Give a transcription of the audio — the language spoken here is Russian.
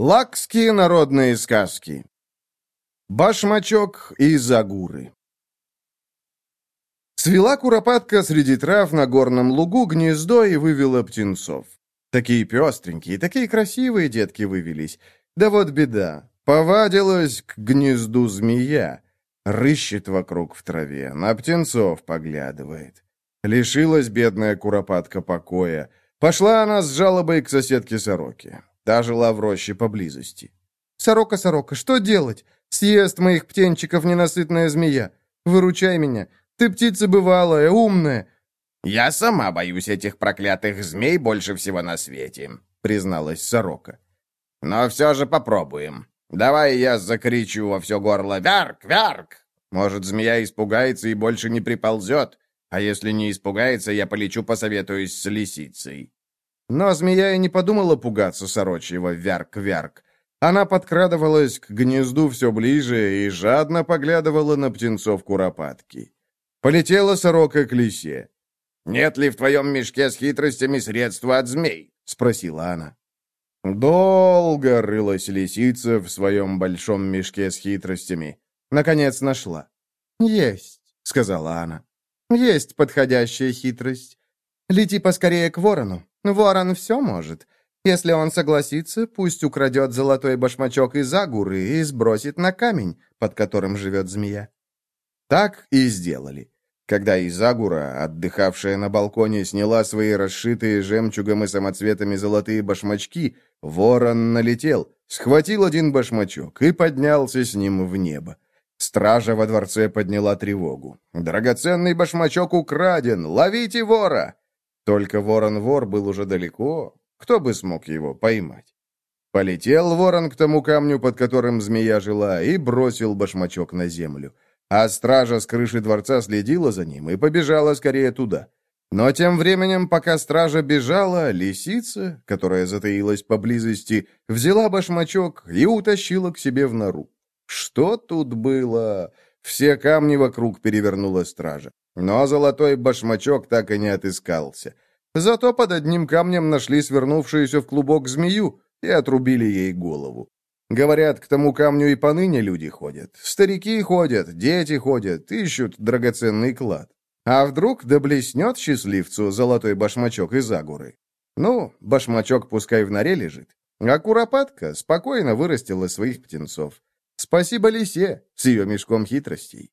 Лакские народные сказки. Башмачок из Агуры. Свела куропатка среди трав на горном лугу гнездо и вывела птенцов. Такие пестренькие, такие красивые детки вывелись. Да вот беда. Повадилась к гнезду змея. Рыщет вокруг в траве, на птенцов поглядывает. Лишилась бедная куропатка покоя. Пошла она с жалобой к соседке Сороке. Та жила в роще поблизости. «Сорока, сорока, что делать? Съест моих птенчиков ненасытная змея. Выручай меня. Ты птица бывалая, умная». «Я сама боюсь этих проклятых змей больше всего на свете», — призналась сорока. «Но все же попробуем. Давай я закричу во все горло «Вярк! Вярк!» Может, змея испугается и больше не приползет, а если не испугается, я полечу посоветуюсь с лисицей». Но змея и не подумала пугаться сорочьего вярк-вярк. Она подкрадывалась к гнезду все ближе и жадно поглядывала на птенцов куропатки. Полетела сорока к лисе. «Нет ли в твоем мешке с хитростями средства от змей?» — спросила она. Долго рылась лисица в своем большом мешке с хитростями. Наконец нашла. «Есть», — сказала она. «Есть подходящая хитрость. Лети поскорее к ворону. Ворон все может. Если он согласится, пусть украдет золотой башмачок из агуры и сбросит на камень, под которым живет змея. Так и сделали. Когда Изагура, отдыхавшая на балконе, сняла свои расшитые жемчугом и самоцветами золотые башмачки, ворон налетел, схватил один башмачок и поднялся с ним в небо. Стража во дворце подняла тревогу. «Драгоценный башмачок украден! Ловите вора!» Только ворон-вор был уже далеко. Кто бы смог его поймать? Полетел ворон к тому камню, под которым змея жила, и бросил башмачок на землю. А стража с крыши дворца следила за ним и побежала скорее туда. Но тем временем, пока стража бежала, лисица, которая затаилась поблизости, взяла башмачок и утащила к себе в нору. Что тут было? Все камни вокруг перевернула стража. Но золотой башмачок так и не отыскался. Зато под одним камнем нашли свернувшуюся в клубок змею и отрубили ей голову. Говорят, к тому камню и поныне люди ходят. Старики ходят, дети ходят, ищут драгоценный клад. А вдруг да блеснет счастливцу золотой башмачок из агуры? Ну, башмачок пускай в норе лежит. А куропатка спокойно вырастила своих птенцов. Спасибо лисе с ее мешком хитростей.